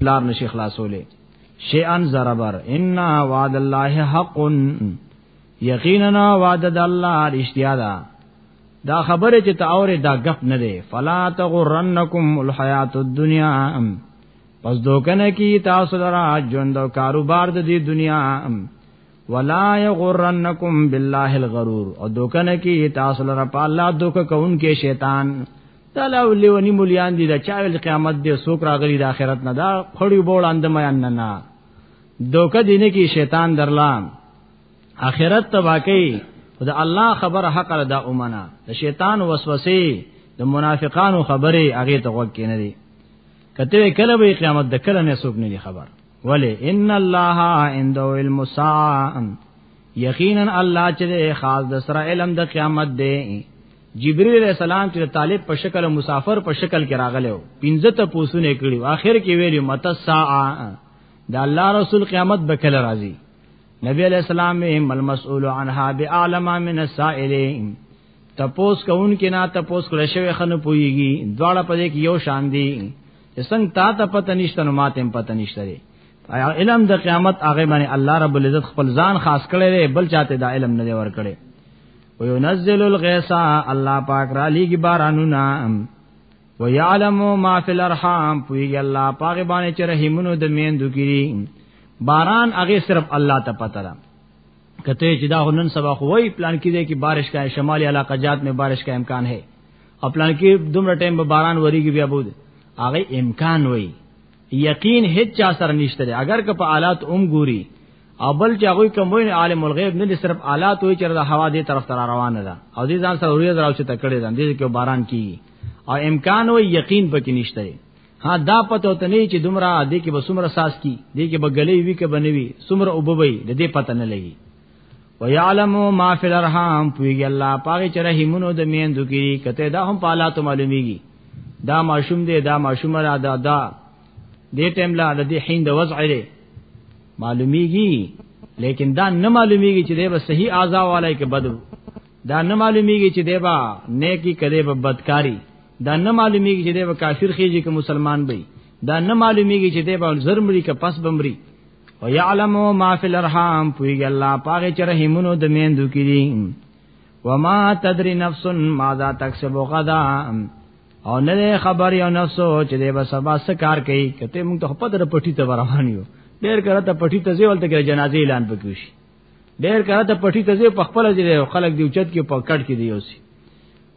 پلار نشي خلاصولې شیئا زربر ان وعد الله حق یقینا وعد الله رښتیا ده دا خبره چې ته اورې دا غپ نه دی فلا تغرنکم الحیات الدنیا پس دوکنه کی تاسو درا ژوند او کاروبار د دې دنیا ولا یغرنکم بالله الغرور او دوکنه کې تاسو لره په الله دوک کون کې شیطان تعالی ولونی مليان دي دا چا ویل قیامت دې سوک راغلی د آخرت نه دا خړی بول اند میان نه نه دوک دینه کې شیطان درلام آخرت ته واقعي خدا الله خبر حق را دا اومنا د شیطان وسوسه د منافقانو خبره هغه ته وګ کینې دي کته کله به قیامت د کله نه سوک نه خبر ولی ان الله عنده علم الساعه یقینا الله چې خاص د سره علم د قیامت دی جبرئیل علیہ السلام چې طالب په شکل مسافر په شکل کې راغلو پنځه ته پوسونه کړی اخر کې ویلی مت الساعه د الله رسول قیامت به کله راځي نبی علیہ السلام مل مسئول عنها بعلم من السائلین تپوس کون کې نه تپوس کړه شوی خنه پويږي دواړه په دې کې یو شان دي څنګه تا ته پته نشته نو ماته هم پته نشته دی علم د قیامت هغه باندې الله رب العزت خپل ځان خاص کړی دی بل چاته دا علم نه دی ور کړی او ينزل الغيث الله پاک را لېږي بارانونه ويعلم ما في الارحام پوي الله پاک باندې چې رحمونو د میندو کړي باران هغه صرف الله ته پته ده کته چې دا نن سبا خو وای پلان کې دی کې بارش کا شمالي علاقات میں بارش کا امکان ہے او پلان کې دومره ټایم به باران وریږي بیا بود هغه امکان وای یقین هیڅ چا سره نشته اگر که په حالات اوم ګوري او بل چې هغه کوم وین عالم الغیب نه صرف حالات وای چې د هوا دې طرف ته روانه ده او دې ځان سره وریځ راوچې تکړه ده دې کې باران کی او امکان وای یقین پکې نشته ها دا پته ته نه چې دومره دې کې به سمره ساس کی دې کې به غلې وی کې بنوي سمره وبوي د دې پته نه لګي ويعلم ما في الارحام پويږي الله پاره چې رحمونو د میندو کې کته دا هم پالات معلوميږي دا ماشوم دی دا ماشوم را دا دا دې ټیم لا د دې هند وضع لري معلوميږي لیکن دا نه معلوميږي چې دا صحیح اعضاء والای کې بدو دا نه معلوميږي چې دا با نیکی کده به بدکاری دا نه معلوميږي چې دا کافر خېږي کې مسلمان به دا نه معلوميږي چې دا به زرمړي کې پس بمري ويعلم ما في الارحام پويګ الله پاګه چې رحمونو د میندو کې دي وما تدري نفس ماذا تكسب غدا او نه خبر یو نفسو چې د به سبا څه کار کوي کته موږ ته په در پټی ته روان یو ډیر کړه ته پټی ته ځول ته جنازې اعلان پکوشي ډېر کړه ته پټی ته په خپل ځای او خلک دی اوچت کې په کټ کې دی اوسي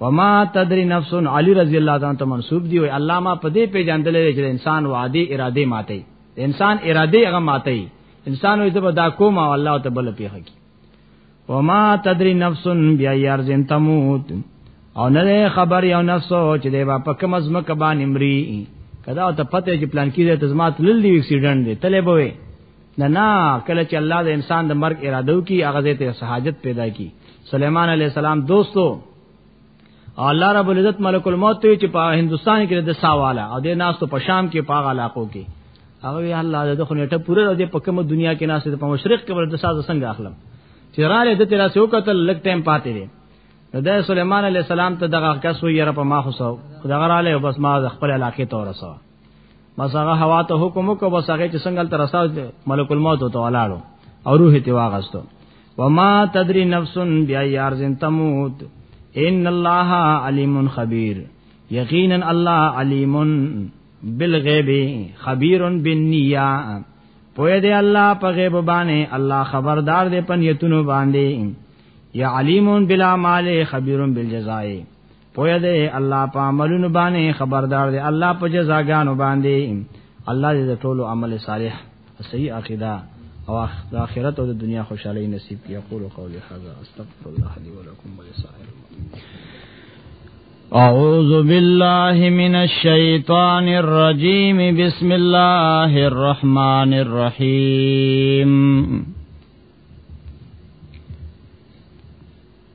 وما تدري نفس علي رضی الله تعالی ته منسوب دی او الله ما په دې پیژندل چې انسان وعده اراده ماتي انسان اراده هغه ماتي انسان وي زبر دا کوم او الله ته بل پیخه کی وما تدري نفس بیا یار زین تموت او نه خبر یو نفس چې دی په کوم ازمه کبا نمرې کدا ته پته چې پلان کې ته زما تلل دی اکسیډنټ دی تله بوي نه نه کله چې الله د انسان د مرګ اراده وکي هغه دې ته سہاجت پیدا کی سليمان عليه السلام دوستو الله رب العزت ملک الموت ته چې په هندستان کې د ساواله او د ناس ته په شام کې په علاقو کې هغه یا الله د خو نیټه پوره د په کومه دنیا کې ناس ته په مشرق کې ورته ساز څنګه اخلم چې را لې د تیرا سو کتل لک ټیم پاتې دی د سليمان عليه السلام ته دغه کس ویره په ما خو سو دغه را لې بس ما خپل علاقې تور سو بس هغه هوا ته حکم وکړ بس هغه چې څنګه تر راستاو ملک الموت ته ولاړو او روح ته واغستو وما تدري نفس بیا یار زن تموت ان الله علیم خبیر یقینا الله علیم بالغیب خبیر بالنیه پوی دی الله په غیب باندې الله خبردار دی په نیتونو باندې یا علیمون بلا مال خبیرون بالجزائے پویا دی الله په عملونو باندې خبردار دی الله په جزاګانو باندې الله دې د ټولو عمل صالح صحیح عقیده او آخرت او د دنیا خوشحالي نصیب کړي اقول قولی هذا استغفر الله لي ولكم ولسائر أعوذ بالله من الشيطان الرجيم بسم الله الرحمن الرحيم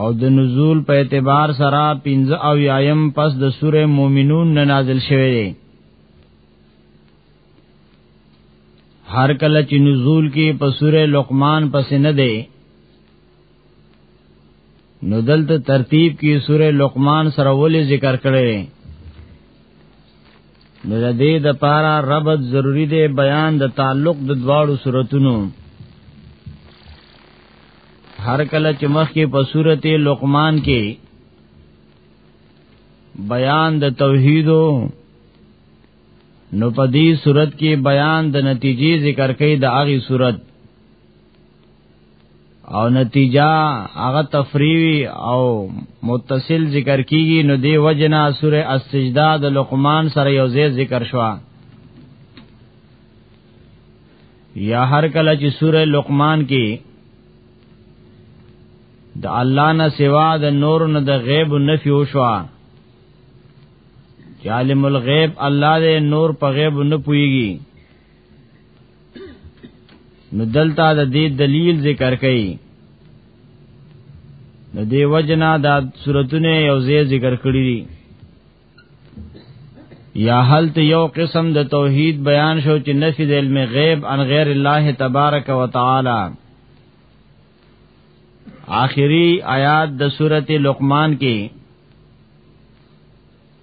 او د نزول په اعتبار سره 15 او یایم پس د سوره مومنون نه نازل شوه دی هر کله چې نزول کې په سوره لقمان پس نه دی نو دلته ترتیب کې سوره لقمان سره ولې ذکر کړي نو د دې د پاره ربط ضروری دی بیان د تعلق د دواړو صورتونو هر کله چې مخ کې په صورت لقمان کې بیان د توحیدو نو په دې صورت کې بیان د نتیجې ذکر کوي د هغه صورت او نتیجه هغه تفریوی او متصل ذکر کیږي نو دی وجنا سوره السجده د لقمان سره یو ځای ذکر شوه یا هر کله چې سوره لقمان کې د الله نه سوا د نور نه د غیب نفي وشوا عالم الغیب الله دې نور په غیب نه پويږي نو دلته د دې دلیل ذکر کړي د دې وجنا د صورتونه یو ځای ذکر کړی دي یا حالت یو قسم د توحید بیان شو چې نفی د علم غیب ان غیر الله تبارک و تعالی آخری آیات د سورته لقمان کې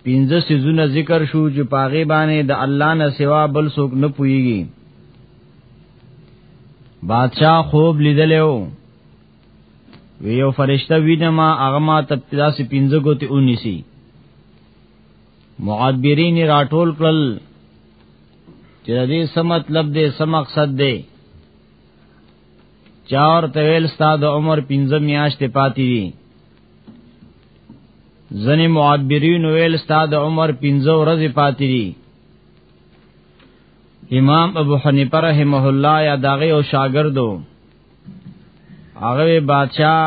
پینځه سيزونه ذکر شو چې پاغه باندې د الله نه سوا بل څوک نه پويږي بادشاہ خوب لیدلو وی یو فرشتہ وینما هغه ما ته داسې پینځه ګوتې ونیسی معبرین راټول کړل چې دې څه مطلب دې څه مقصد دې چار تویل ستاد عمر پینځه میاشتې پاتې دي ځنې معبرین ویل استاد عمر 15 ورځې پاتې دي امام ابو حنیفه رحمه الله یا داغه او شاګردو هغه بادشاہ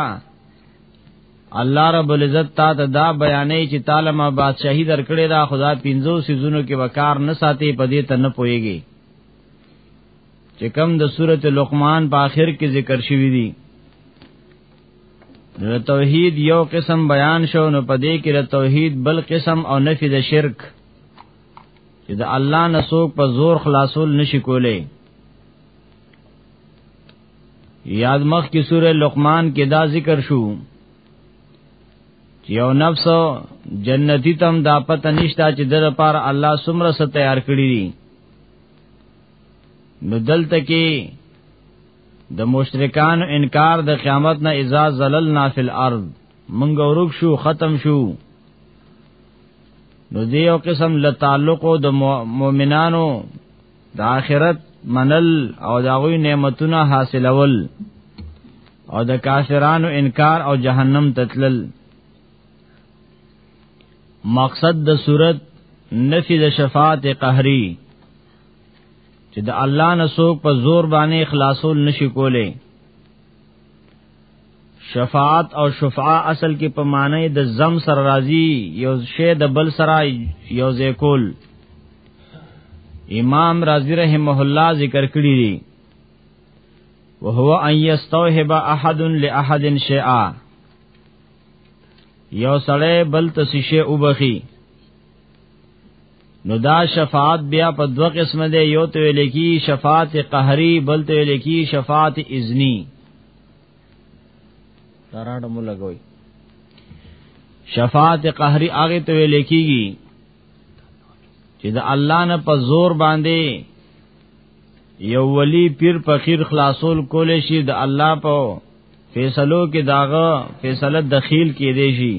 الله رب العزت تا ته دا بیانې چې تعالی ما بادشاہي درکړې دا خدا 15 سيزونو کې وکار نه ساتي پدې ته نه پويږي چې کم د سورته لقمان په آخر کې ذکر شوی دی نو توحید یو قسم بیان شو نو په دې کې د توحید بل قسم او نفی د شرک چې د الله نسوک په زور خلاصول نشي کولای یاد مخ کی سوره لقمان کې دا ذکر شو چې یو نفس جنتی تم دا پته نشتا چې د لپاره الله سمره ست تیار کړی دي نو دلته کې د مشرکان انکار د قیامت نه اذا زللنا فی الارض منګ ورک شو ختم شو نو دی یو قسم له تعلق د مؤمنانو د آخرت منل او د غوی نعمتونه حاصلول او د کافرانو انکار او جهنم تتلل مقصد د صورت نفی د شفاعت قهری چې د الله نه څوک په زور باندې خلاصول نشي کولای شفاعت او شفاعه اصل کې په معنی د زم سره راضی یو شی د بل سره یو ځکول امام رازی رحمه الله ذکر کړی دی وهو ان یستوهب احد لاحد شیئا یو سړی بل ته شیشه وبخي نو دا شفاعت بیا په دوه قسم دی یو ته ویل کی شفاعت قهری بل ته ویل کی شفاعت اذنی تراډ مو لګوي شفاعت قهری هغه ته ویل کیږي چې د الله نه په زور باندې یو ولی پیر فقیر خلاصول کول شي د الله په فیصلو کې داغه فیصله دخیل کې دی شي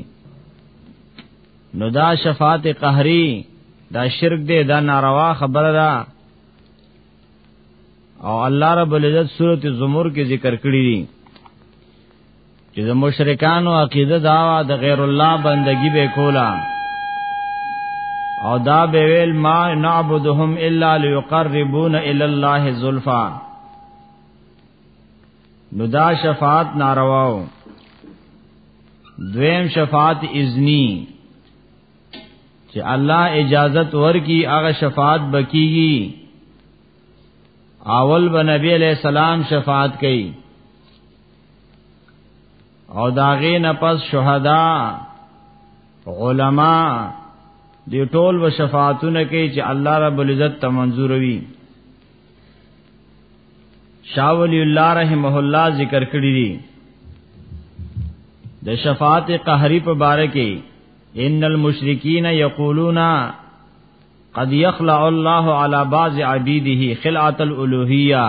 نو دا شفاعت قهری دا شرک دی دا ناروا خبره ده او الله رب العزت سورته زمر کې ذکر کړی دی چې د مشرکانو عقیده دا د غیر الله بندگی به کولا او دا به ویل ما نعبدهم الا ليقربون الى الله زلفا نو دا شفاعت نارواو دویم شفاعت اذنی چې الله اجازت ورکی هغه شفاعت بکیږي اول به نبی علیہ السلام شفاعت کوي او داغه نه پس شهدا علما دی ټول و شفاعتونه کوي چې الله رب العزت ته منظور وي شاولی الله رحمه الله ذکر کړی دی د شفاعت قهری په باره کې ان المشرکین یقولون قد یخلع الله علی بعض عبیده خلعت الالوهیه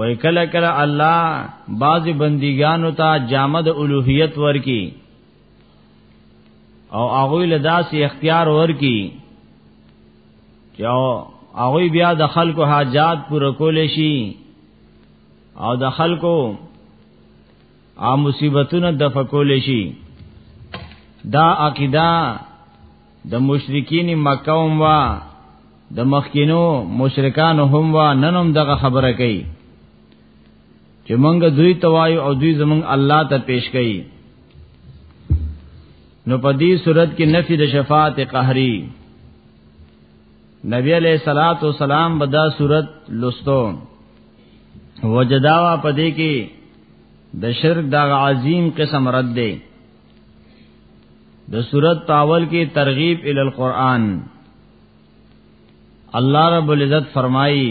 وای کله کله الله بعض بندګانو ته جامد الوهیت ورکی او هغه له داسې اختیار ورکی چې هغه بیا د خلکو حاجات پوره کول شي او د خلکو ا مصیبتونه د فکول شي دا عقیده د مشرکین مکه هم وا د مخکینو مشرکان هم وا ننم دغه خبره کوي چې مونږ دوی توایو او دوی زمونږ الله ته پیش کړي نو په دې صورت کې نفي د شفاعت قهري نبی علیہ الصلات والسلام بدا صورت لستو وجداوا پدې کې د شرک دا عظیم قسم رد دی د صورت پاول کې ترغیب ال القرآن الله رب العزت فرمایي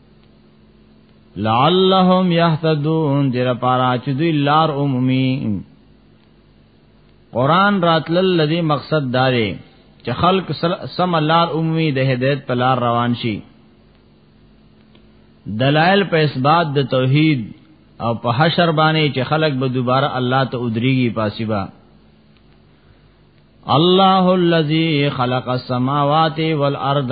لعلهم يهتدون دیر پارا چې دوی لار عمومي قران راتل لدی مقصد داري چې خلق سم لار عمومي د هدایت په لار روان شي دلائل په اثبات د توحید او په حشر باندې چې خلق به دوباره الله ته ودريږي پاسيبا الله الذي خلق السماوات والارض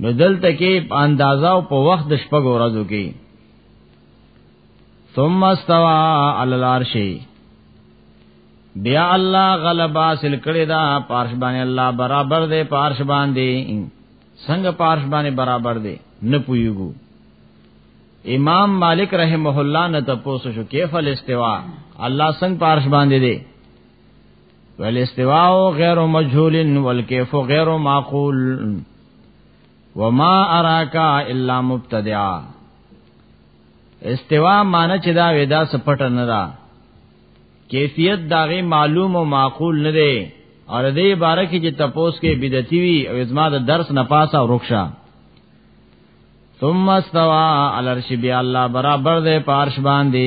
نو دلته کې په اندازا او په وخت د شپږ ورځو کې ثم استوى على العرش بیا الله غلبا سل کړی دا پارش باندې الله برابر دی پارش باندې څنګه پارش باندې برابر دی نه پویګو امام مالک رحمه الله نه تاسو شو کیف الاستوا الله څنګه پارش باندې دی والاستواء غیر مجهول والکیف غیر معقول وما اراک الا مبتدعا استوا معنی چې دا ودا سپټ نه دا کیفیت داغه معلوم او معقول نه دی اور دې باره کې چې تپوس کې بدعتي وي او ازما د درس نه پاسه او رخصه ثم استوى على العرش بیا الله برابر دې پارش باندې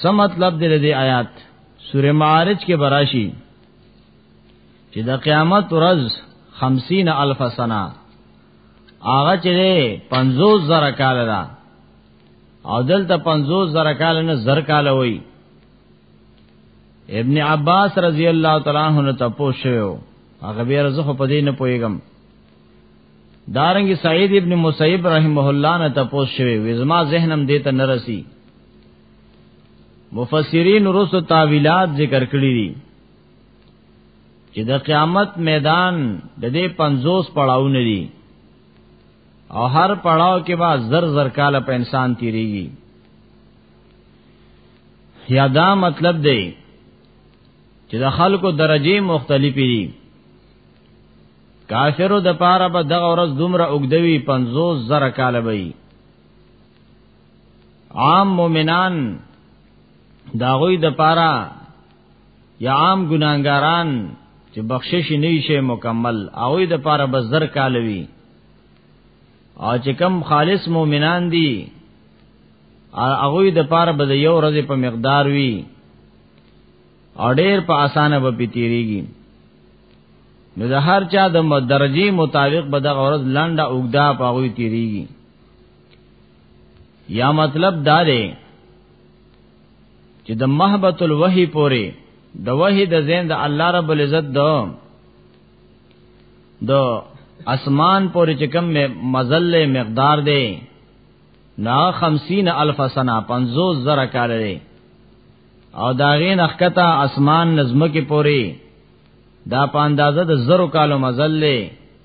څه مطلب دی د آیات سوره معارج کې براشي چې د قیامت ورځ 50 الف سنه هغه چې 50 زره کال ده او دلته 50 زره کال نه زر کال وای ابن عباس رضی الله تعالی عنہ ته پوښیو هغه بیا زه په دې نه پویګم دارنګ سعید ابن مسیب رحمه الله نه ته پوښیو وزما ذهنم دې ته نرسي مفسرین رس تاویلات ذکر کړی دي چې د قیامت میدان د دې 50 پړاوونه دي او هر پړاو کې با زر زر کال په انسان تیریږي یا دا مطلب دی چې د خلکو درجه مختلفې دي کافرو د پاره به دغه ورځ دومره اوګدوي 50 زر کال به وي عام مؤمنان داغوی د پاره یا عام ګناګاران چې بخشش نه شي مکمل او د پاره بزر کالوي او چې کم خالص مؤمنان دي هغه د پاره به یو ورځ په مقدار وي او ډېر په اسانه به پیتیریږي نو د هر چا د درجه مطابق به د غرض لنډه اوګدا په هغه تیریږي یا مطلب دا دی چې د محبت الوحی پورې د وحی د زین د الله رب العزت د د اسمان پورې چې کوم مزل مقدار دی نا 50 الف سنه 50 زره کال دی او دا غین اخکتا اسمان نظم کې پورې دا په اندازه د زرو کالو مزل دی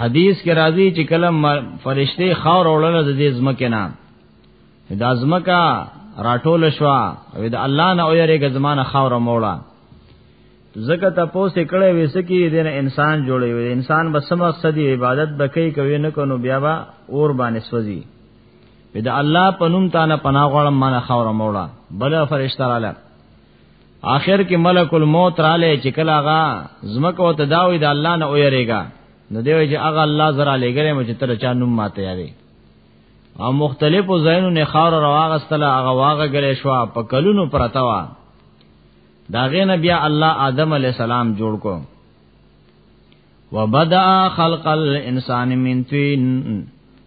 حدیث کې راځي چې کله فرشته خاور اورل د دې زمکه نه د ازمکا راټول شو او د الله نه او یریګه زمانه خاور مولا زکه تاسو کړه وسکی دین انسان جوړي وي انسان بس مقصد عبادت بکې کوي نه کو نو بیا با اور باندې سوځي د الله پنوم تانه پناه غړم مانه خاور مولا بل فرشتہ رااله آخر کې ملک الموت را لې چې کله غا زمکه او تداوی د الله نه ویریږي نو دی چې هغه الله زرا لګره مو چې تر چا نوم ماته یاري او مختلفو زینو نه خار رواغستله هغه واغه غلې شو په کلونو پرتا وا داغه نبی الله آدم علی السلام جوړ کو وبدا خلق الانسان من طين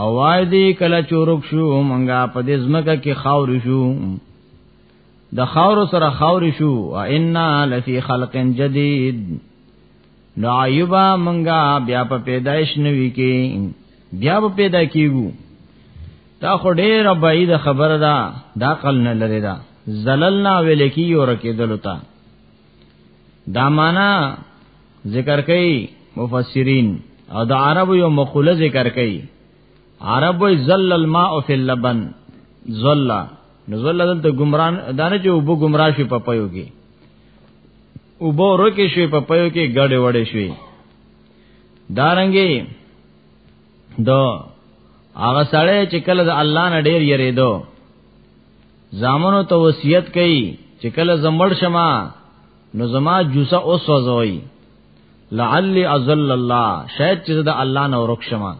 او وای دی کله چورک شو مونږه په دې زمکه کې خاور شو د خاور سره خاور شو ان لفی خلق جدید نو ایوبا مونږه بیا په پیدایش نوي کې بیا په پیدا کیږو دا خو ډیره بعید خبره ده دا قل نه لري دا زللنا ویل کی یو رکیدل تا دا معنا ذکر کوي مفسرین او د عربو یو مقوله ذکر کوي عربو زل الماء فی اللبن زل نو زل دلته گمران دانه چې وبو گمراه شي په پيو کې وبو روکه شي په پيو کې ګډه وډه شي دارنګي دو هغه سړی چې کله د الله نه ډیر یریدو زامنو ته وصیت کوي چې کله زمړ شمه نو زما جوسه او سوځوي لعلی ازل الله شاید چې د الله نه ورک شمه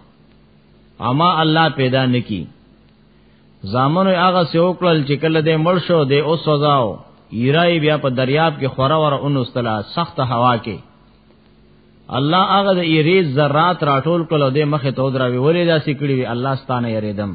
اما الله پیدا نکی زامنو هغه سوکل چې کله دې مړ شو دې او سوځاو ایرای بیا په دریاب کې خورا ور اونستلا سخت هوا کې الله هغه د ایریز ذرات راټول کړو د مخه تو دراوي ولې دا سکړي وی الله ستانه یریدم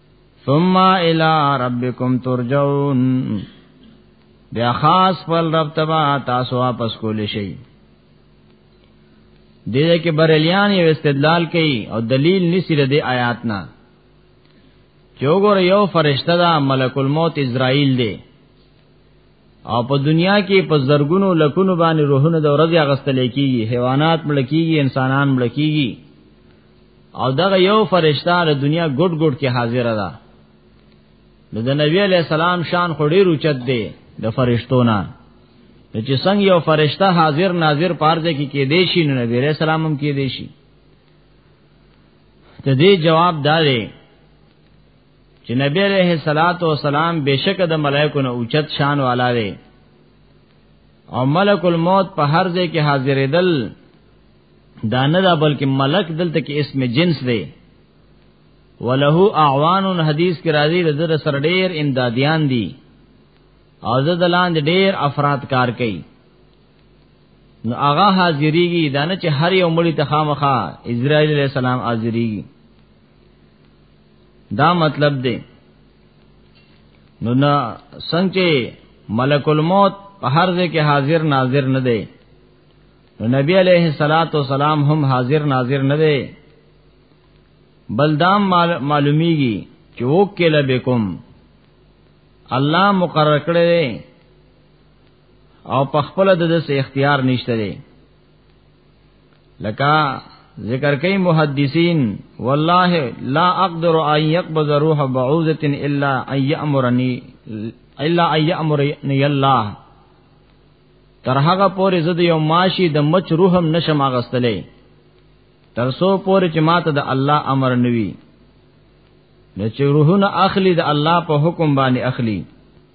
ثم الى ربكم ترجعون بیا خاص پر رب تبا تاسو واپس کول شي دې کې بریلیان یو استدلال کوي او دلیل نسی د آیات نه چوغور یو فرشتہ دا ملک الموت اسرائیل دی او په دنیا کې په زرګونو لکونو باندې روحونه د ورځې اغستل کیږي حیوانات مړ کیږي انسانان مړ کیږي او دغه یو فرشتہ د دنیا ګډ ګډ کې حاضر ده نو د نبی علی السلام شان خو ډیر اوچت دی د فرشتو نه چې څنګه یو فرشتہ حاضر ناظر پارځه کې کې دی شي نو نبی علی السلام هم کې دی شي ته دې جواب دارې چې نبی عليه الصلاه والسلام بشک د ملائکو نه اوچت شان والا دی او ملک الموت په هر ځای کې حاضرېدل دا نه دا بلکې ملک دلته کې اسم جنس دی وله اعوان حدیث کې راځي د در سره ډېر امدادیان دي او د دلان ډېر افراد کار کوي نو هغه حاضرېږي دا نه چې هر یو مړی ته خامخا اسرائیل علیہ السلام حاضرېږي دا مطلب دی نو نه څنګه ملک الموت په هر ځای کې حاضر ناظر نه دی نو نبی علیہ الصلات والسلام هم حاضر ناظر نه دی بلدام معلومیږي چې وکیل بكم الله مقرر کړی او په خپل د دس اختیار نشته دی لکه ذکر کوي محدثین والله لا اقدر ان يقبض روح بعوزه الا ان يامرني الا ان يامرني الله تر هغه پورې زه د یو ماشي د مچ روحم نشم اغستلې تر سو پورې چې ماته د الله امر نوي نو چې روحونه اخلي د الله په حکم باندې اخلي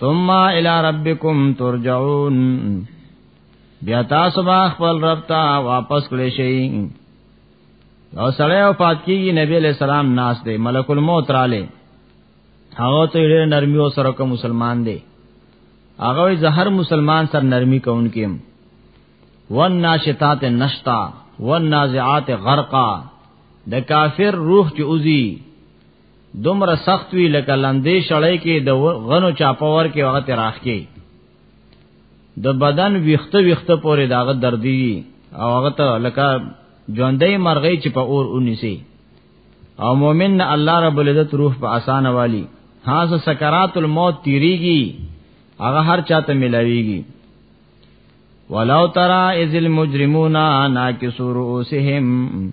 ثم الى ربكم ترجعون بیا تاسو به خپل رب ته واپس کړئ شئ او سړی او پات کیږي نبی علیہ السلام ناس دی ملک الموت رااله هغه ته ډېر نرمي او سره کوم مسلمان دی هغه زهر مسلمان سره نرمي کوونکیم ون ناشتات نشتا ون نازعات غرقا د کافر روح چې اوزی دومره سخت وی لکه لندې شړې کې د غنو چاپور کې وخت راخ کې د بدن ویخته ویخته پورې داغه دردی او هغه ته لکه ژوندې مرغې چې په اور ونیسي او مؤمن نه الله رب العزت روح په اسانه والی ها سکرات الموت تیریږي هغه هر چاته ملاویږي ولو ترى اذ المجرمون ناكسوا رؤوسهم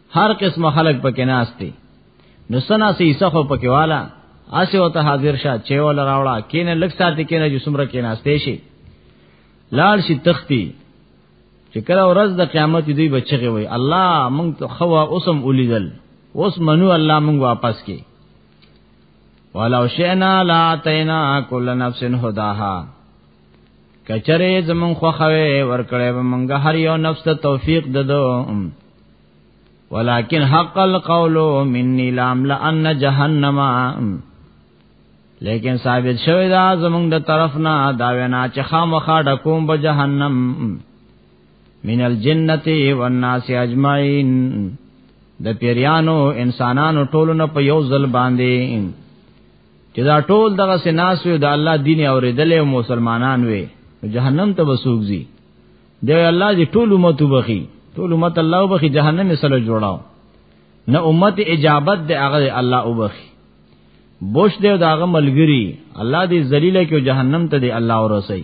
هر قسم خلق پکې ناشتي نو سنا سي سخو پکې والا اسه وته حاضر شه چې ول راوړه کینه لک ساتي کینه چې سمره کې ناشته شي لال شي تختی چې کله ورځ د قیامت دوی بچغه وي الله مونږ ته خوا اوسم اولیدل اوس منو الله مونږ واپس کې ولو شئنا لا تینا کل نفس هداها کچره زمون خوخوي ورکړې به مونږ هر یو نفس ته توفیق ددو ولكن حق القول مني لام لان جهنم لیکن ثابت شوی دا زمونږ د طرف نه دا وینا چې خامخا ډکوم به جهنم من الجنه والناس اجمعين د پیریانو انسانانو ټولو نه په یو ځل باندې چې دا ټول دغه سناس وي د الله دین اوریدلې مسلمانان وي جهنم ته وسوږي دی الله دې ټول امت وبخي ټول امت الله وبخي جهنم یې سره جوړاو نه امت اجابت دی هغه الله وبخي بوش دی دا هغه ملګری الله دې ذلیل کې جهنم ته دی الله ورسي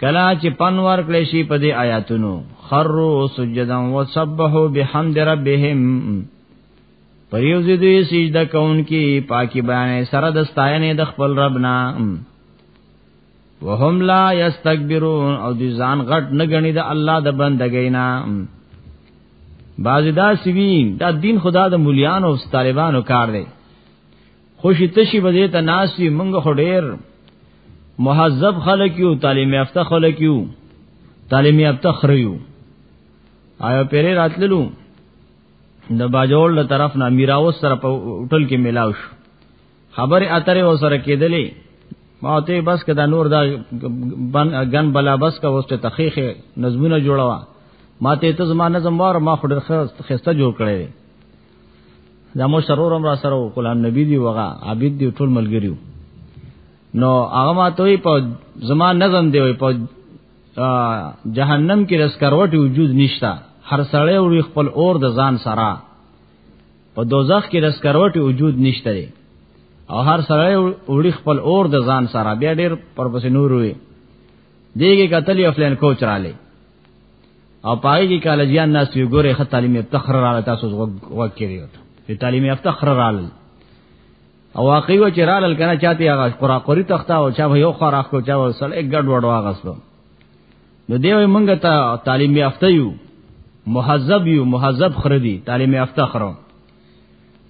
کلا چې پن ور کړې شي په دې آیاتونو خرو سجدا وسبحوا بحمد ربهم پریوزی دوی سجده کون کی پاکی بیانې سره د ستاینې د خپل ربنا وهم لا یستكبرون او دوی ځان غټ نه غني د الله د بندګۍ نه بعضی دا سوین دا دین خدا د مليان او طالبانو کار دی خوشی تشی بده ته ناسی مونږ خو ډیر مهذب خلک یو تعلیم یافته خلک یو تعلیم یافته خریو آیا پیرې راتللو د باجوړ له طرف نه میراوس سره په هوټل کې ملاو شو خبره اترې و سره کېدلې ما ته بس کدا نور دا غن بلا بس کا وسته تخیخ نظمونه جوړوا ما ته ته زما نظم وار ما خو ډېر خسته جوړ کړی دا مو شرورم را سره کلام نبی دی وغه عابد دی ټول ملګریو نو هغه ما ته په زما نظم دی په جهنم کې رس کروټ وجود نشتا هر سړی وړي خپل اور د ځان سره په دوزخ کې رس کروټ وجود نشته دی او هر سړی وړي خپل اور د ځان سره بیا ډیر پر پس نور وي دیګه قتل افلان کوچ را لې او پای کې کالجیان ناس یو ګوره خه تعلیم یافته خره رااله تاسو وګ کړی وته چې تعلیم یافته خره رااله او واقعي و چې رااله کنه چاته هغه قرآن قری تخته او چا یو خره کو چا وسل یک ګډ وډ واغسو نو دیو مونږ ته تعلیم یافته یو مهذب یو مهذب خره دی تعلیم یافته خره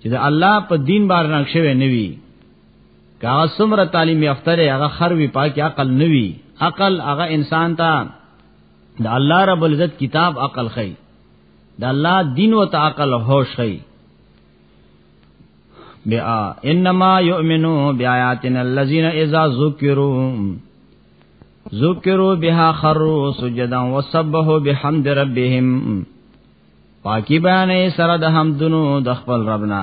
چې د الله په دین باندې نقشه نه وی کا سمره تعلیم یافته هغه خر وی پاکي عقل نوي عقل هغه انسان ته د الله رب العزت کتاب عقل خي د الله دین او عقل هوش خي بیا انما یؤمنو بیااتنا الذین اذا ذکروا ذکروا بها خروا سجدا وسبحوا بحمد ربهم پاکی بیانې سره د حمدونو د خپل ربنا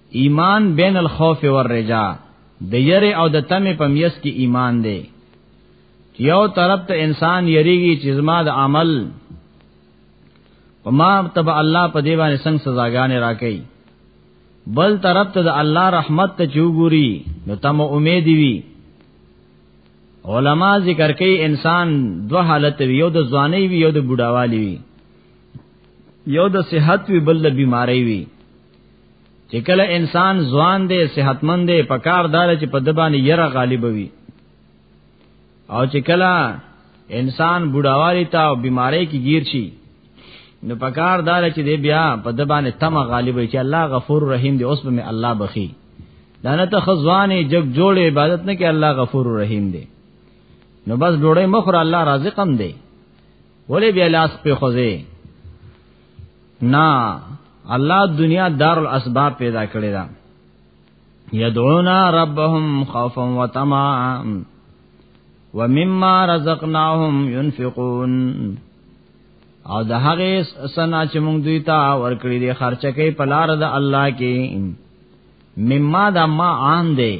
ایمان بین الخوف والرجا د یری او د تمه په میس کې ایمان دی یو طرف ته انسان یریږي چې زما د عمل په ما تب الله په دی باندې څنګه سزاګانې راکړي بل طرف ته د الله رحمت ته چوغوري نو تم امید وی علما ذکر کوي انسان دو حالت وی یو د ځواني وی یو د بوډاوالي وی یو د صحت وی بل د بیماری وی چې کله انسان ځوان دی صحتمند دی په کار دار چې په دبانې یره غالب وي او چې کله انسان بډاوالي تا او بیماری کې گیر شي نو په کار دار چې دی بیا په دبانې تم غالب وي چې الله غفور رحیم دی اوس به الله بخي دانه ته خزوانې جګ جوړ عبادت نه کې الله غفور رحیم دی نو بس ډوړې مخره الله رازقم دی ولې بیا لاس په خوځي نا الله دنیا دار الاسباب پیدا کړی دا یدعونا ربهم خوفا وطمعا ومما رزقناهم ينفقون او د هغه سنا چې موږ دوی ته ورکړي دي خرچه کوي په لار د الله کې مما دا ما عام دی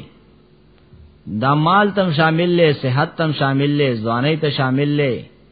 دا مال تم شامل لے صحت تم شامل لے ځواني ته شامل لے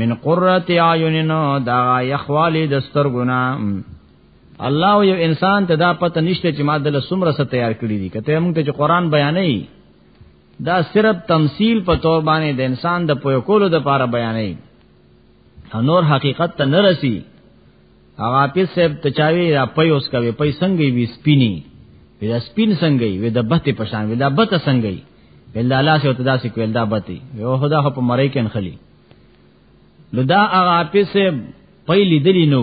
من قرۃ اعین دا یخوالی د سترګونا الله یو انسان ته دا پته نشته چې ما دل سمره ست تیار کړی دي کته موږ ته چې قران بیانې دا صرف تمثيل په تور باندې د انسان د پوی کولو د پاره بیانې نور حقیقت ته نه رسی هغه په سب تچاوي یا پيوس کوي پي څنګه وي سپيني ودا سپین څنګه وي ودا بته پشان ودا بته څنګه وي ودا لاس او تدا سي کوي دا بته یو خدا په مړی کین خلی نو دا هغه په سب پي لیدلی نو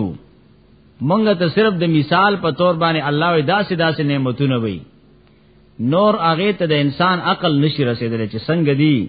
مونږ ته صرف د مثال په تور باندې الله وي داسې داسې نعمتونه وي نور هغه ته د انسان عقل نشي رسیدلی چې څنګه دی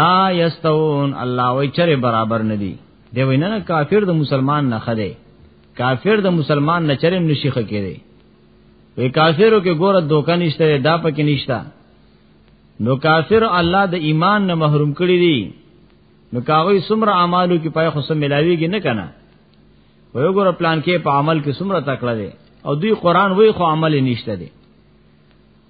لا یستون الله وی چرې برابر ندی دی وینا کافر د مسلمان نه خده کافر د مسلمان نه چرېم نشي خکېږي وی کافرو کې ګوره دوکه نشته دا پکې نشته نو کافر الله د ایمان نه محروم کړی دی نو کاوی سمره اعمالو کې پای خو سم ملاویږي نه کنه وی ګوره پلان کې په عمل کې سمره تکړه دی او دوی قران وی خو عمل نشته دی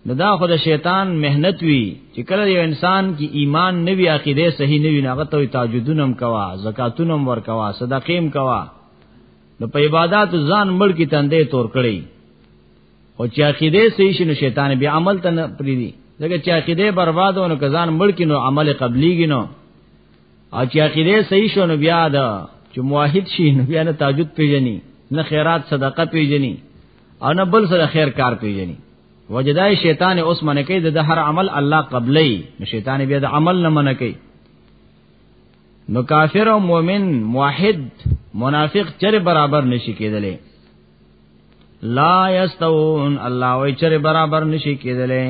نو دا خو د شیطان مهنت وی چې کله یو انسان کې ایمان نه وی عقیده صحیح نه وی نه غته تاجدونم کوا زکاتونم ور کوا صدقېم کوا نو په عبادت ځان مړ کی تندې تور کړی او چې عقیده صحیح شنو شیطان بیا عمل ته پری دی ځکه چې عقیده برباد ونه کزان مړ کی نو عمل قبلیږي نو او چې عقیده صحیح شونه بیا دا چې موحد شي نو بیا نه تاجد پیژني نه خیرات صدقه پیژني او نه بل سره خیر کار پیژني وجدای شیطان اوس منه کوي د هر عمل الله قبلې نو شیطان بیا د عمل نه منه کوي نو کافر او مؤمن موحد منافق چر برابر نشي کېدلې لا یستون الله وی چر برابر نشي کېدلې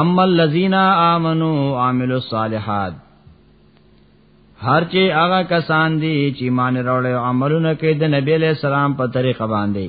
اما الذين امنوا وعملوا الصالحات هر چې هغه کسان دي چې مان وروړي عملونه کوي د نبی له سلام په طریقه باندې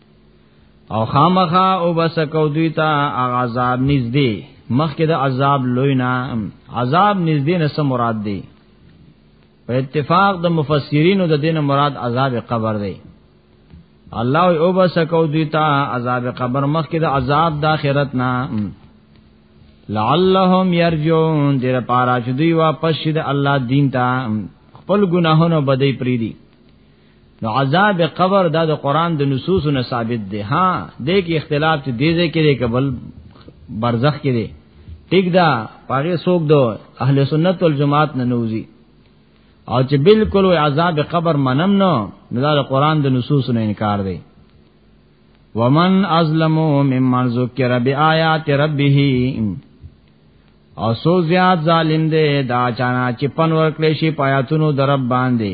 او خامخا او بس کو دوی ته عذاب نږدې مخکې د عذاب لوی نه عذاب نږدې نه سم مراد دی په اتفاق د مفسرینو د دین مراد عذاب قبر دی الله او بس کو دوی ته عذاب قبر مخکې د عذاب د آخرت نه لعلهم يرجون دیر پارا چې دوی واپس شي د الله دین ته خپل ګناهونو بدې پریدي نو عذاب قبر دا د قران د نصوص نه ثابت دی ها د کې اختلاف چې دیزه کې دی کبل برزخ کې دی ټیک دا پاره سوق دو اهل سنت والجماعت نه نوزي او چې بالکل عذاب قبر منم نو دا د قران د نصوص نه انکار دی ومن ازلمو ممن ذکر بیاات ربه او سو زیاد ظالم دی دا چانا چې پنور کړي شي پایاتونو درب باندې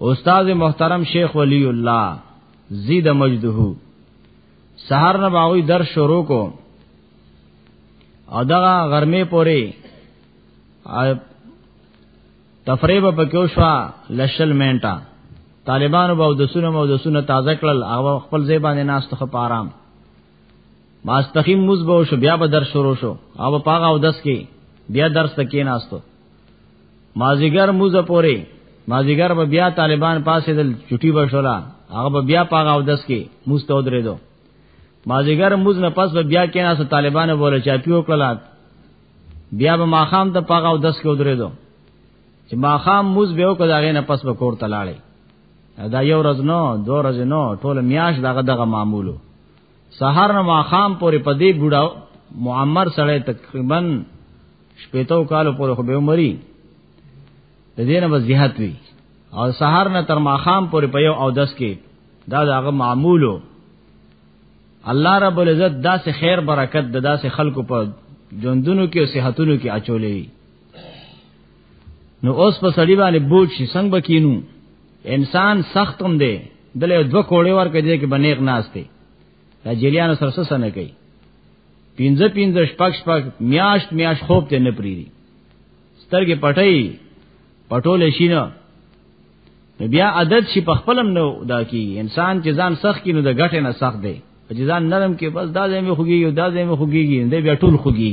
استاد محترم شیخ ولی الله زید مجده سحر نه باوی در شروع کو او دغه غرمه پوري تفریب پکیو شوا لشل مینټا طالبانو به د سونه مو د سونه تازه کړل هغه خپل ځای باندې ناس ته په آرام ماستخیم موز به شو بیا به در شروع شو او پاغه او دس کې بیا درس تکې ناستو مازیګر موزه پورې مازیګر به بیا طالبان پاسې دل چټي بشولا هغه به بیا پاغه او دس کې مستو درې دو مازیګر موز نه پس به بیا کینا سو طالبان بوله چا پیو کړل بیا به ماخام ته پاغه او دس کې درې دو چې ماخام موز به وکړ داغه نه پس به کور تلاړې دا یو ورځ نو دو ورځې نو ټول میاش دغه دغه معمولو سحر نه ماخام پورې په دې بوډا معمر سره تقریبا شپېتو کالو پورې خو به عمرې د دې نه زیات وی او سحر نه تر ماخام پورې په یو او دس کې دا دغه معمولو الله رب العزت داسې خیر برکت د داسې خلکو په ژوندونو کې او صحتونو کې اچولې نو اوس په سړی باندې بوج شي څنګه بکینو انسان سختم دی دلې دو کوړې ور کوي چې بنیغ ناشته دا جلیانو سره څه نه کوي پینځه پینځه شپږ شپږ میاش میاش خوب ته نه پریری سترګې پټي پټول شي نه بیا عادت شي په خپلم نو دا کی انسان چې ځان سخت کینو د غټه نه سخت دی چې ځان نرم کې بس دا زمي خوږي یو دا زمي خوږي دی بیا ټول خوږي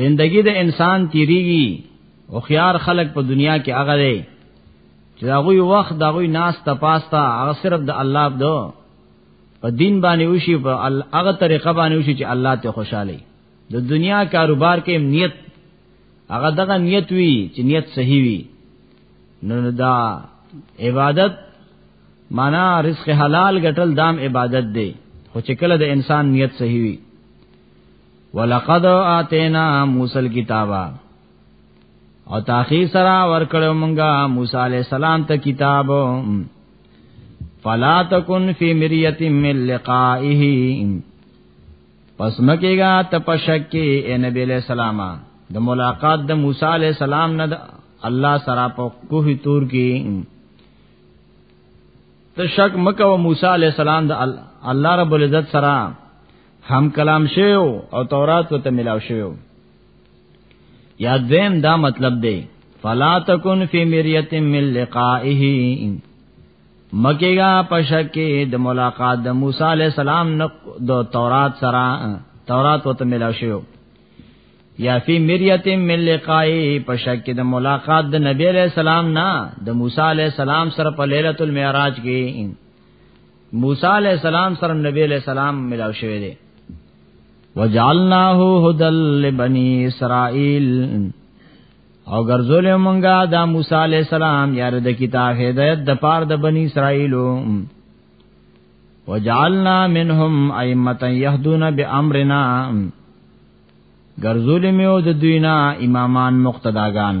زندگی د انسان تیریږي او خيار خلق په دنیا کې هغه دی چې هغه وخت د هغه ناس ته پاستا هغه صرف د الله دو په دین باندې وشي په هغه طریقه باندې وشي چې الله ته خوشاله د دنیا کاروبار کې نیت هغه دغه نیت وی چې نیت صحیح وی نو دا عبادت معنا رزق حلال ګټل دام عبادت دی خو چې کله د انسان نیت صحیح وی ولقد اتینا موسی الكتاب او تاخی سرا ورکړو مونږه موسی علی السلام ته کتاب فلا تکن فی مریه من لقائه پس مکیگا تپشکی اے نبی علیہ السلام د ملاقات د موسی علیہ السلام نه الله سرا په کوه تور کې ته شک مکه و موسی علیہ السلام د الله رب العزت سره هم کلام شیو او تورات ته ملاو شیو یا دیم دا مطلب دی فلا تکن فی مریت من لقائه مکیگا پشکی د ملاقات د موسی علی السلام نو د تورات سره تورات وته ملاو شیو یا فی مریت من لقائی پشک د ملاقات د نبی علیہ السلام نا د موسی علیہ السلام سره په ليله المعراج کې موسی علیہ السلام سره نبی علیہ السلام ملاو شوی دی وجعلناه هدى لبني اسرائيل او ګرځول مونږه دا موسی علی السلام یار د کتاب هدایت د پار د بنی اسرائیلو وجعلنا منهم ائمه يهدون بامرنا ګرځول میو د دوینا امامان مقتداگان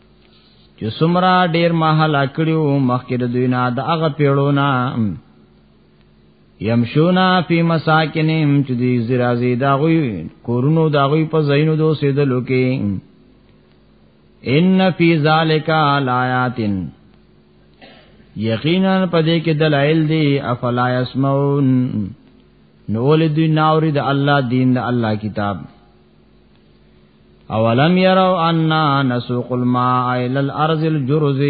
چې سمرا ډیر محل اکړو مخکې د دوی نه د هغه پیړونا یمشونا فی مساکنهم چې دی زرازی دا غوی کورونو دا غوی په زینو دو سیدلو کې ان فی ذالک آیات یقینا پدې کې دلایل دی افلا یسمعون نو ولې دوی ناوري د الله دین د الله کتاب اولم يروا ان نسوق الماء الى الارض الجرز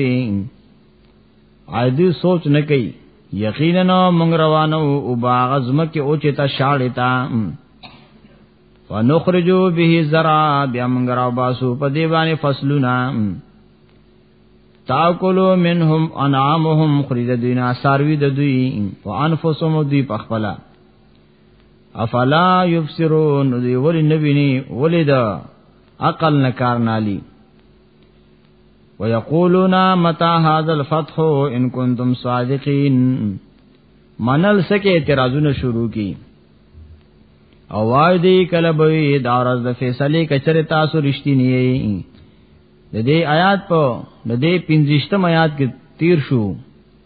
عادي سوچ نه کوي یقینا موږ روانو او باغ زمکه او چتا شاړې تا ونخرجو به زرع بیا موږ را باسو په دی باندې فصلونه تاکلو منهم انعامهم خرید دینا ساروی د دوی وانفسهم دوی پخپلا افلا یبصرون دی ولی نبینی ولی دا عقل نه کار نالی ويقولون متى هذا الفتح ان كنتم صادقين منل سکه اعتراضونه شروع کی او وای دی کله به دا ورځ د فیصله کچره تاسو رښتینی یې د دې آیات په د دې 15 آیات کې تیر شو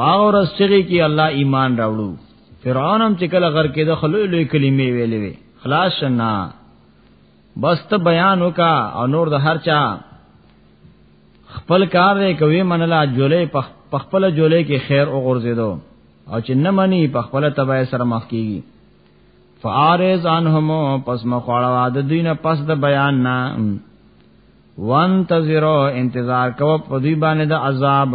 پاور استری کی الله ایمان راوړو فرعون هم چې کله غر کې د خلوی لوی کلمې ویلې وی خلاص شنا بس ته بیان وکا او نور د هر چا خپل کار دی کوي منلا جولې په خپل جولې کې خیر او غرزیدو او چې نه مني په خپل تبع سره مخ کیږي فارز انهم پس مخواړه د دینه پس د بیان نه وانتظروا انتظار کوو په دې باندې د عذاب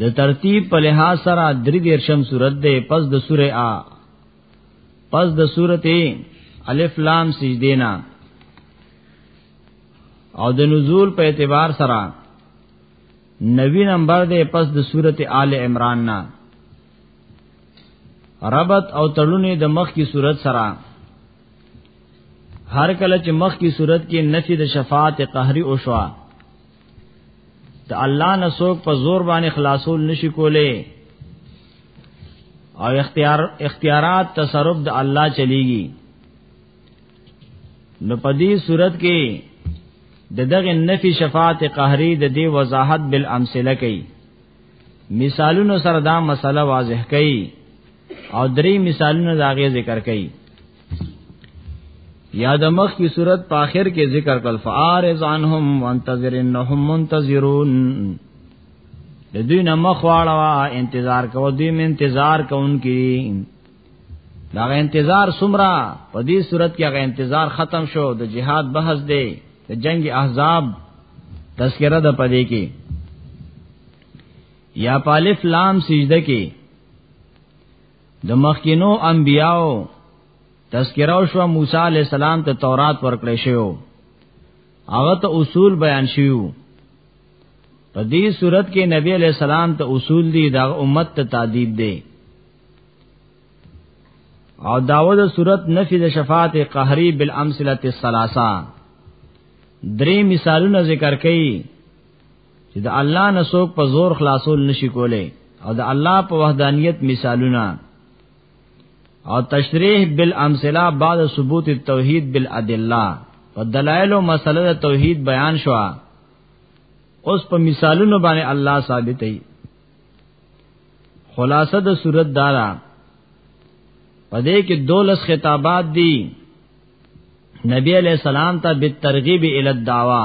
د ترتیب په لحاظ سره درې دیرشم صورت ده پس د سوره ا پس د سورته الف لام سجده نه او د نزول په اعتبار سره نوی نمبر ده پس د سورته آل عمران نه ربط او تړونه د مخ کی صورت سره هر کله چې مخ کی صورت کې نفي د شفاعت قهري او شوا د الله نه څوک په زور باندې خلاصول نشي کولای او اختیار اختیارات تصرف د الله چلیږي نو په دې صورت کې د دغه نفي شفاعت قهري د دې وضاحت بل امثله کوي مثالونو سره دا مسله واضح کوي او درې مثالونو دا غي ذکر کوي یا د مخ کی صورت په اخر کې ذکر کړ فارز عنهم وانتظر انهم منتظرون د دوی نه مخ واړوا انتظار کو دوی من انتظار کوونکی دا غ انتظار سمرا په دې صورت کې غ انتظار ختم شو د جهاد بحث دی د جنگ احزاب تذکرہ د پدې کې یا پالف لام سجده کې د مخکینو انبیاو تذکرہ شو موسی علی السلام ته تورات ورکړې شو هغه ته اصول بیان شیو په دې صورت کې نبی علی السلام ته اصول دي دا امت ته تعذیب دي او داود صورت نفی د شفاعت قهری بالامثله الثلاثه درې مثالونه ذکر کړي چې د الله نسوک په زور خلاصول نشي کولای او د الله په وحدانیت مثالونه او تشریح بالامثله بعد ثبوت التوحید بالادله په دلایل او مسله د توحید بیان شو اوس په مثالونو باندې الله ثابتې خلاصه د صورت دارا پدې کې دولس خطابات دي نبی علیہ السلام ته بالترغیب ال الدعوا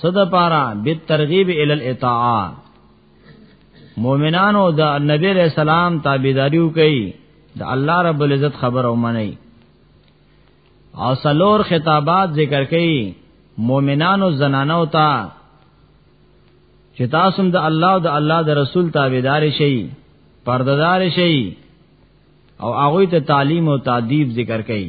صد پارا بالترغیب ال الاطاعه مؤمنانو د نبی علیہ السلام تابعداریو کوي د الله رب العزت خبر او منئ او سلور خطابات ذکر کوي مؤمنانو زنانو ته چې تاسو د الله او د الله د رسول تابعدار شئ پرددار شئ او هغه ته تعلیم او تادیب ذکر کوي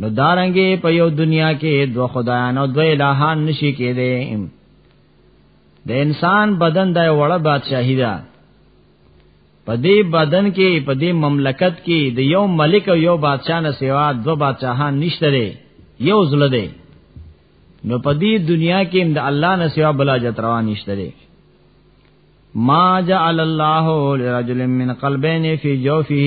نو دارنګې په یو دنیا کې دو خدایان او دو الہان نشي کېدې د انسان بدن د وړه بادشاہی ده په دې بدن کې په دې مملکت کې د یو ملک او یو بادشاہ نه سیوا دو بادشاہان نشته دی یو زله دی نو په دې دنیا کې د الله نه سیوا بل اجت روا نشته دی ما جعل الله لرجل من قلبين في جوفه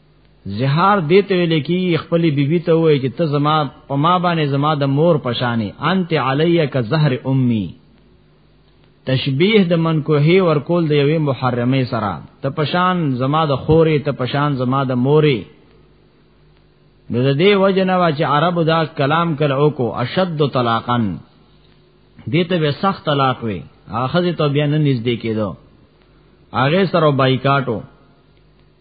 زهار دې ته ویل کی خپل بیبي ته وای چې ته زما په ما باندې زما د مور پشانې انت علیه ک زهر امي تشبیه د منکوهی ورکول د یوې محرمه سره ته پشان زما د خورې ته پشان زما د مورې نو د دې وجنه وا چې عربو دا کلام کله وکړو اشد طلاقن دې ته به سخت طلاق وي اخذ ته بیا نه نږدې کېدو هغه سره بایکاټو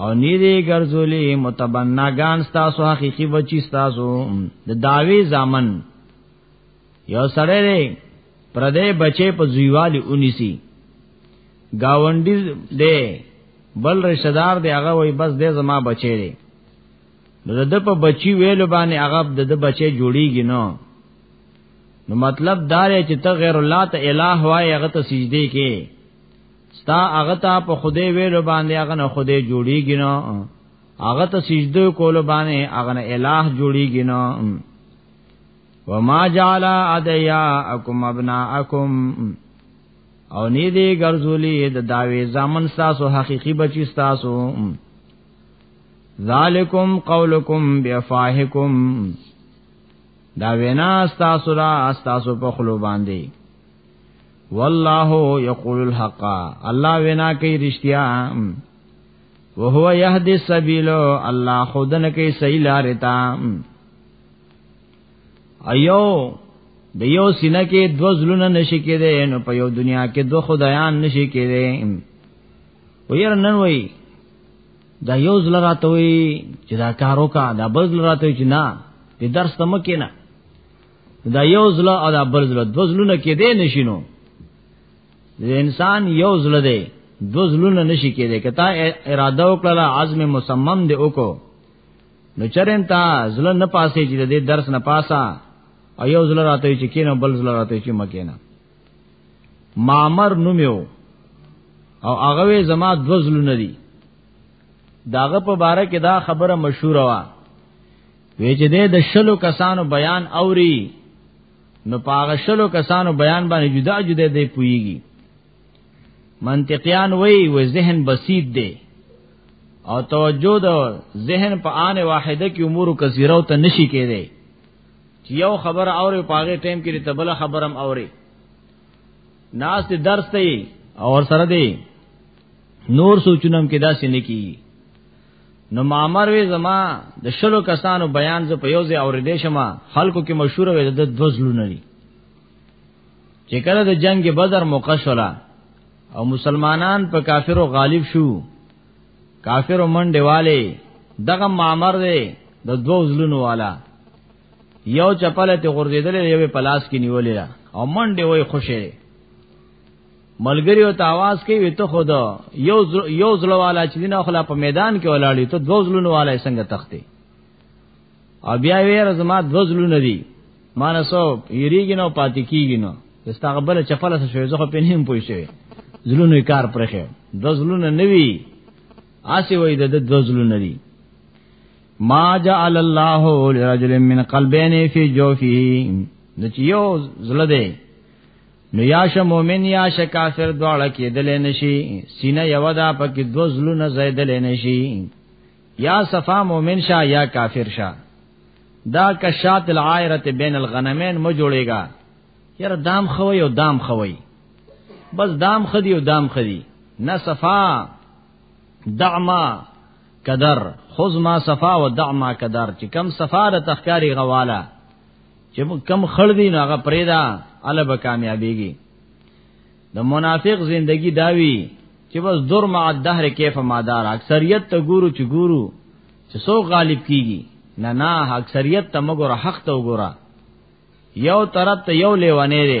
او نیری ګرځولې متبناګان ستاسو حقيقي بچی ستاسو د داوی زامن یو سره دی پردې بچې په زیوالی اونیسی گاونډي دی بل رشتہ دار دی هغه وای بس دې زما بچی دی نو د په بچی ویلو باندې هغه د بچی جوړیږي نو نو مطلب دا دی چې ته غیر الله ته الہ وای هغه ته سجدي کې ستا هغه ته په خوده ویلو باندې هغه نه خوده جوړیږي نو هغه ته سجده کول باندې هغه نه الٰه جوړیږي نو وما جعل ادیاءکم ابناءکم او نی دی ګرځولی د داوی زامن تاسو حقيقي بچی تاسو ذالکم قولکم بیفاهکم دا وینا تاسو را تاسو په خلو باندې والله یقول الحق الله وینا کوي رښتیا وهو يهدي السبيل الله خودن کوي صحیح لار ته ایو د یو سینه کې دو زلونه نشي کېده نو په یو دنیا کې دو خدایان نشي کېده ویر نن وای دا یو زل راته وای چې دا کارو کا دا بل راته چې نه په درس تم کې نه دا یو زله او دا بل زله دو زلونه کې دی نشینو انسان یو زله دی دو زلونه نشی کې دی کته اراده وکړه عزم مصمم دی وکړو نو چرېم تا زله نه پاسې چې د درس نه پاسا او یو زله راته چې کینو بل زله راته چې مکینا مامر نومیو او هغه زما دو زلونه دي داغه په باره کې دا خبره مشهور وه وی چې د شلو کسانو بیان اوري نو پاغه شلو کسانو بیان باندې جدا جدا دی پویږي منطقيان وای و ذهن بسيط دی او توجه د ذهن په آن واحده کې امور کثیره او ته نشي کېده چې یو خبر اوري پاغه ټیم کې ته بل خبرم اوري ناس دې درس ته او سره دې نور سوچونم کې داسې نه کیږي نو مامر وی زما د شلو کسانو بیان ز په یو ځای اوریدې شما خلکو کې مشهور وي د دوزلونه دي چې کله د جنگ بدر موقع شولا او مسلمانان په کافرو غالب شو کافرو منډه والے دغه مامر دی د دوو زلونو والا یو چپل ته غورځیدل یو په لاس کې نیولې او منډه وای خوشې ملګری او تاواز کې وي ته خود یو یو زړه والا چې دین اخلا په میدان کې ولاړی ته دوه زړونو والا څنګه تخته او بیا ویره زما دوه زړونه دي مانسو یریږي نو پاتې کیږي نو استغبل چپل سره شوی زه په نیم پوي شوی زلونو کار پرخه د زلونو نوي آسی وای د د زلونو دی ما جعل الله لرجل من قلبین فی جوفه نو چې یو زله دی نو یا ش مومن یا ش کافر دواړه کېدل نشي سینه یو دا پکې دو زلونه زیدل نشي یا صفا مومن شا یا کافر شا دا کشات العائرت بین الغنمین مو جوړېګا یره دام خوي او دام خوي بس دام خدي او دام خدي نه صفا دعما قدر خذ ما صفا و دعما قدر چې کم صفا د تخکاری غواله چې کم خړ دی نو هغه پرېدا الله به کامیابیږي د منافق زندگی داوی چې بس دور مع الدهر کیف مادار اکثریت ته ګورو چې ګورو چې سو غالب کیږي نه نه اکثریت ته مګور حق ته وګوره یو طرف ته یو لیوانه دی